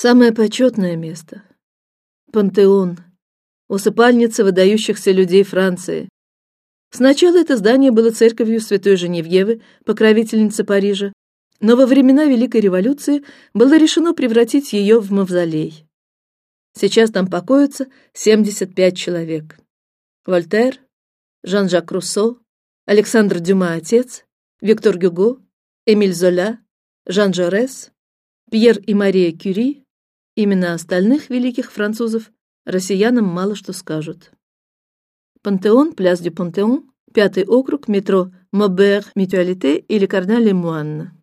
Самое почетное место. Пантеон, усыпальница выдающихся людей Франции. Сначала это здание было церковью Святой Женевьевы, покровительницы Парижа, но во времена Великой революции было решено превратить ее в мавзолей. Сейчас там покоятся 75 человек: Вольтер, Жан-Жак Руссо, Александр Дюма отец, Виктор Гюго, Эмиль Золя, Жан Жорес, Пьер и Мария Кюри. Имена остальных великих французов россиянам мало что скажут. Пантеон, пляс дю Пантеон, пятый округ, метро Мобер, Митуалите или Карнале Муанна.